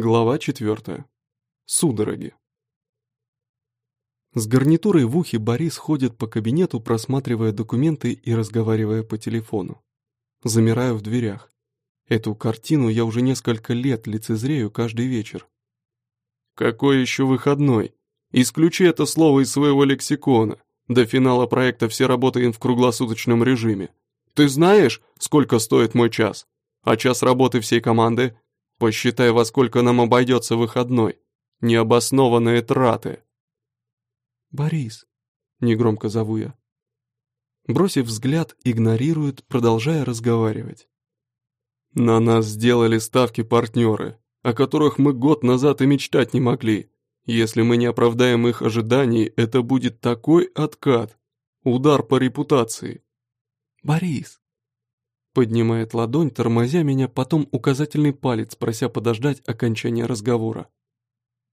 Глава четвертая. Судороги. С гарнитурой в ухе Борис ходит по кабинету, просматривая документы и разговаривая по телефону. Замираю в дверях. Эту картину я уже несколько лет лицезрею каждый вечер. «Какой еще выходной? Исключи это слово из своего лексикона. До финала проекта все работаем в круглосуточном режиме. Ты знаешь, сколько стоит мой час? А час работы всей команды Посчитай, во сколько нам обойдется выходной. Необоснованные траты. «Борис», — негромко зову я. Бросив взгляд, игнорирует, продолжая разговаривать. «На нас сделали ставки партнеры, о которых мы год назад и мечтать не могли. Если мы не оправдаем их ожиданий, это будет такой откат. Удар по репутации». «Борис», Поднимает ладонь, тормозя меня, потом указательный палец, прося подождать окончания разговора.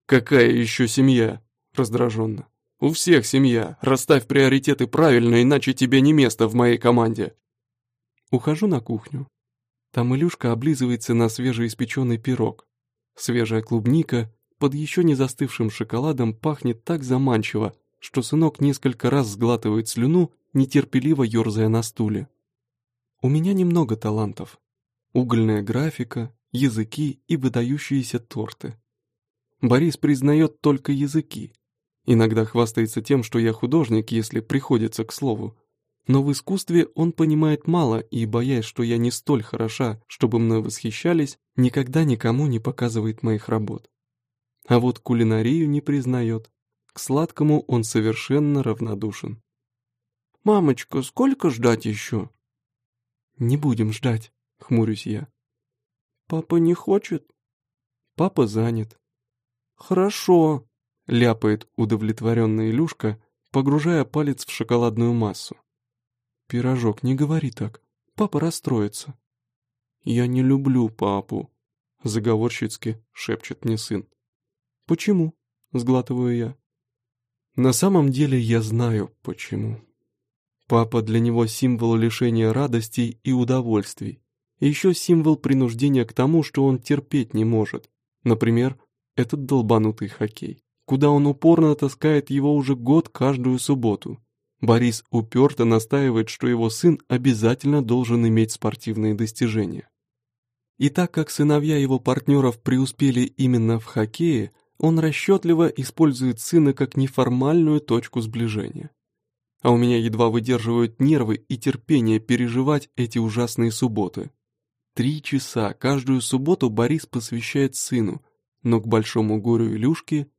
«Какая еще семья?» Раздраженно. «У всех семья. Расставь приоритеты правильно, иначе тебе не место в моей команде». Ухожу на кухню. Там Илюшка облизывается на свежеиспеченный пирог. Свежая клубника под еще не застывшим шоколадом пахнет так заманчиво, что сынок несколько раз сглатывает слюну, нетерпеливо ерзая на стуле. У меня немного талантов. Угольная графика, языки и выдающиеся торты. Борис признает только языки. Иногда хвастается тем, что я художник, если приходится к слову. Но в искусстве он понимает мало и, боясь, что я не столь хороша, чтобы мной восхищались, никогда никому не показывает моих работ. А вот кулинарию не признает. К сладкому он совершенно равнодушен. «Мамочка, сколько ждать еще?» «Не будем ждать», — хмурюсь я. «Папа не хочет?» «Папа занят». «Хорошо», — ляпает удовлетворенная Илюшка, погружая палец в шоколадную массу. «Пирожок, не говори так. Папа расстроится». «Я не люблю папу», — заговорщицки шепчет мне сын. «Почему?» — сглатываю я. «На самом деле я знаю, почему». Папа для него символ лишения радостей и удовольствий. Еще символ принуждения к тому, что он терпеть не может. Например, этот долбанутый хоккей, куда он упорно таскает его уже год каждую субботу. Борис уперто настаивает, что его сын обязательно должен иметь спортивные достижения. И так как сыновья его партнеров преуспели именно в хоккее, он расчетливо использует сына как неформальную точку сближения а у меня едва выдерживают нервы и терпение переживать эти ужасные субботы. Три часа каждую субботу Борис посвящает сыну, но к большому горю Илюшки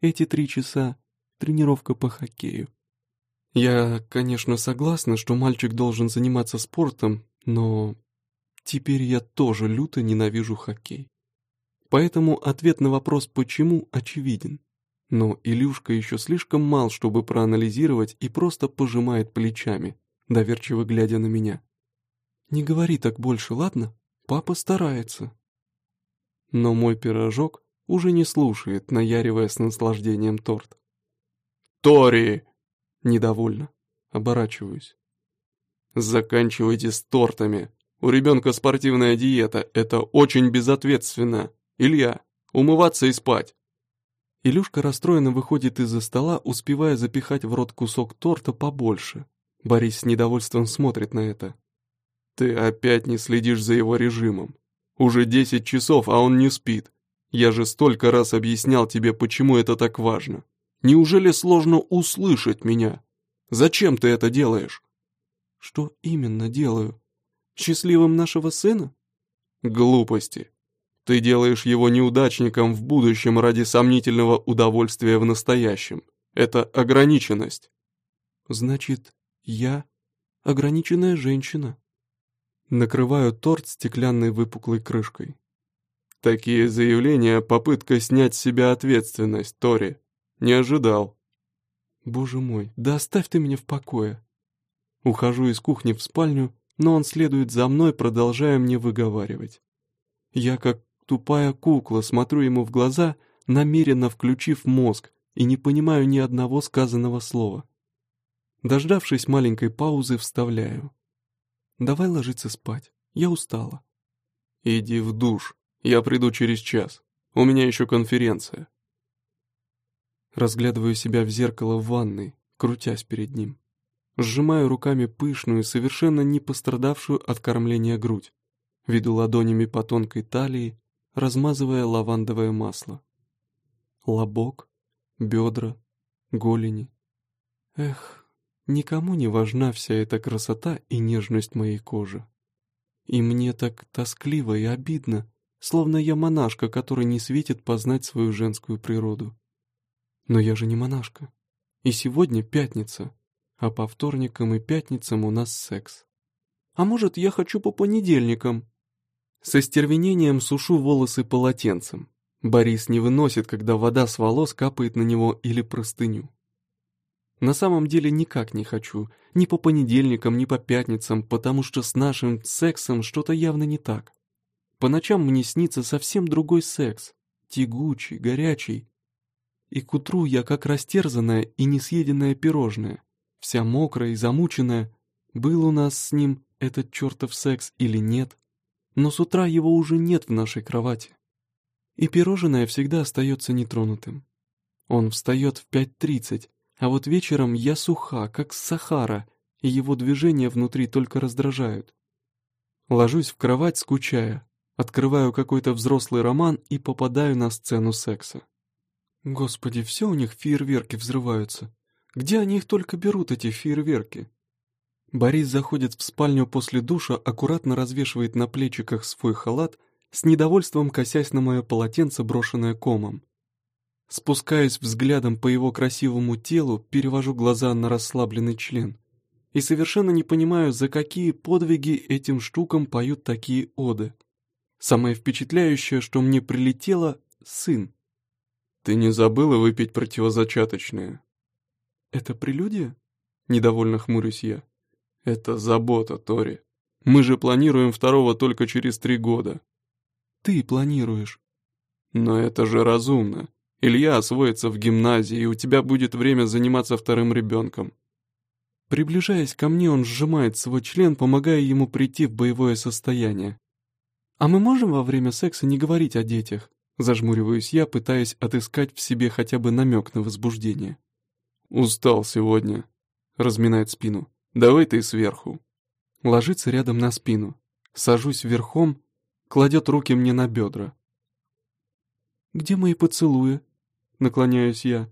эти три часа — тренировка по хоккею. Я, конечно, согласна, что мальчик должен заниматься спортом, но теперь я тоже люто ненавижу хоккей. Поэтому ответ на вопрос «почему» очевиден. Но Илюшка еще слишком мал, чтобы проанализировать и просто пожимает плечами, доверчиво глядя на меня. «Не говори так больше, ладно? Папа старается». Но мой пирожок уже не слушает, наяривая с наслаждением торт. «Тори!» «Недовольно. Оборачиваюсь». «Заканчивайте с тортами. У ребенка спортивная диета. Это очень безответственно. Илья, умываться и спать. Илюшка расстроенно выходит из-за стола, успевая запихать в рот кусок торта побольше. Борис с недовольством смотрит на это. «Ты опять не следишь за его режимом. Уже десять часов, а он не спит. Я же столько раз объяснял тебе, почему это так важно. Неужели сложно услышать меня? Зачем ты это делаешь?» «Что именно делаю? Счастливым нашего сына?» «Глупости. Ты делаешь его неудачником в будущем ради сомнительного удовольствия в настоящем. Это ограниченность. Значит, я ограниченная женщина. Накрываю торт стеклянной выпуклой крышкой. Такие заявления — попытка снять с себя ответственность, Тори. Не ожидал. Боже мой, да оставь ты меня в покое. Ухожу из кухни в спальню, но он следует за мной, продолжая мне выговаривать. Я как Тупая кукла, смотрю ему в глаза, намеренно включив мозг, и не понимаю ни одного сказанного слова. Дождавшись маленькой паузы, вставляю. «Давай ложиться спать, я устала». «Иди в душ, я приду через час. У меня еще конференция. Разглядываю себя в зеркало в ванной, крутясь перед ним. Сжимаю руками пышную, совершенно не пострадавшую от кормления грудь. Веду ладонями по тонкой талии, размазывая лавандовое масло. Лобок, бедра, голени. Эх, никому не важна вся эта красота и нежность моей кожи. И мне так тоскливо и обидно, словно я монашка, которой не светит познать свою женскую природу. Но я же не монашка. И сегодня пятница, а по вторникам и пятницам у нас секс. А может, я хочу по понедельникам? Со стервенением сушу волосы полотенцем. Борис не выносит, когда вода с волос капает на него или простыню. На самом деле никак не хочу, ни по понедельникам, ни по пятницам, потому что с нашим сексом что-то явно не так. По ночам мне снится совсем другой секс, тягучий, горячий. И к утру я как растерзанное и несъеденное пирожное, вся мокрая и замученная. Был у нас с ним этот чертов секс или нет, но с утра его уже нет в нашей кровати. И пирожное всегда остается нетронутым. Он встает в пять тридцать, а вот вечером я суха, как Сахара, и его движения внутри только раздражают. Ложусь в кровать, скучая, открываю какой-то взрослый роман и попадаю на сцену секса. Господи, все у них фейерверки взрываются. Где они их только берут, эти фейерверки? Борис заходит в спальню после душа, аккуратно развешивает на плечиках свой халат, с недовольством косясь на мое полотенце, брошенное комом. Спускаясь взглядом по его красивому телу, перевожу глаза на расслабленный член. И совершенно не понимаю, за какие подвиги этим штукам поют такие оды. Самое впечатляющее, что мне прилетело — сын. «Ты не забыла выпить противозачаточное?» «Это прелюдия?» — недовольно хмурюсь я. «Это забота, Тори. Мы же планируем второго только через три года». «Ты планируешь». «Но это же разумно. Илья освоится в гимназии, и у тебя будет время заниматься вторым ребенком». Приближаясь ко мне, он сжимает свой член, помогая ему прийти в боевое состояние. «А мы можем во время секса не говорить о детях?» Зажмуриваюсь я, пытаясь отыскать в себе хотя бы намек на возбуждение. «Устал сегодня», — разминает спину. «Давай ты сверху». Ложится рядом на спину. Сажусь верхом, кладет руки мне на бедра. «Где мои поцелуи?» наклоняюсь я.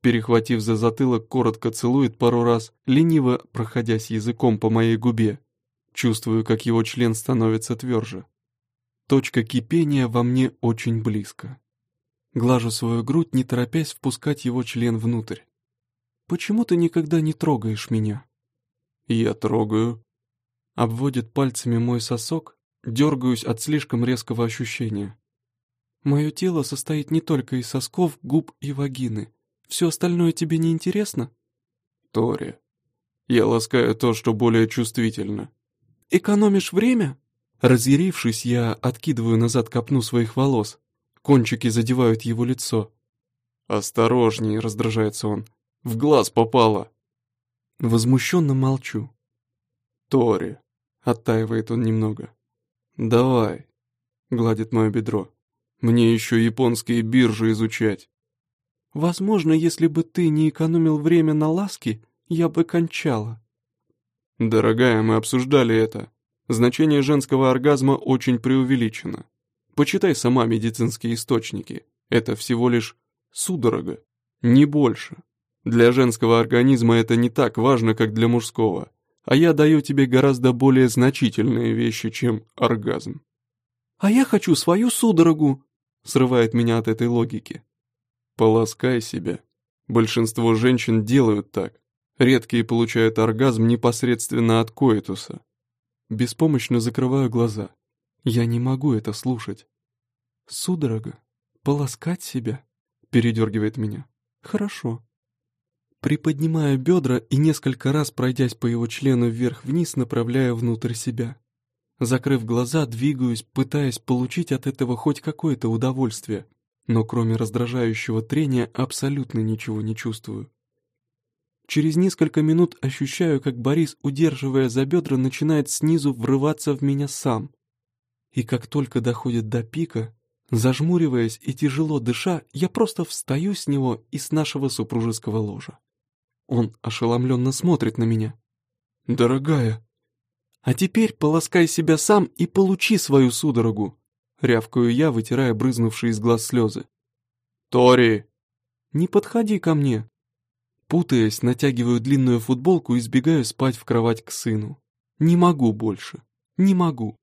Перехватив за затылок, коротко целует пару раз, лениво проходясь языком по моей губе. Чувствую, как его член становится тверже. Точка кипения во мне очень близко. Глажу свою грудь, не торопясь впускать его член внутрь. «Почему ты никогда не трогаешь меня?» «Я трогаю». Обводит пальцами мой сосок, дергаюсь от слишком резкого ощущения. Мое тело состоит не только из сосков, губ и вагины. Все остальное тебе не интересно? Тори, я ласкаю то, что более чувствительно. Экономишь время? Разъярившись, я откидываю назад копну своих волос. Кончики задевают его лицо. «Осторожней!» — раздражается он. «В глаз попало!» Возмущенно молчу. «Тори!» — оттаивает он немного. «Давай!» — гладит мое бедро. Мне еще японские биржи изучать. Возможно, если бы ты не экономил время на ласки, я бы кончала. Дорогая, мы обсуждали это. Значение женского оргазма очень преувеличено. Почитай сама медицинские источники. Это всего лишь судорога, не больше. Для женского организма это не так важно, как для мужского. А я даю тебе гораздо более значительные вещи, чем оргазм. «А я хочу свою судорогу!» срывает меня от этой логики. Полоскай себя. Большинство женщин делают так. Редкие получают оргазм непосредственно от коитуса. Беспомощно закрываю глаза. Я не могу это слушать. Судорога. Полоскать себя? Передергивает меня. Хорошо. Приподнимаю бедра и несколько раз, пройдясь по его члену вверх-вниз, направляю внутрь себя. Закрыв глаза, двигаюсь, пытаясь получить от этого хоть какое-то удовольствие, но кроме раздражающего трения абсолютно ничего не чувствую. Через несколько минут ощущаю, как Борис, удерживая за бедра, начинает снизу врываться в меня сам. И как только доходит до пика, Зажмуриваясь и тяжело дыша, я просто встаю с него и с нашего супружеского ложа. Он ошеломленно смотрит на меня. «Дорогая!» «А теперь полоскай себя сам и получи свою судорогу!» Рявкаю я, вытирая брызнувшие из глаз слезы. «Тори!» «Не подходи ко мне!» Путаясь, натягиваю длинную футболку и сбегаю спать в кровать к сыну. «Не могу больше! Не могу!»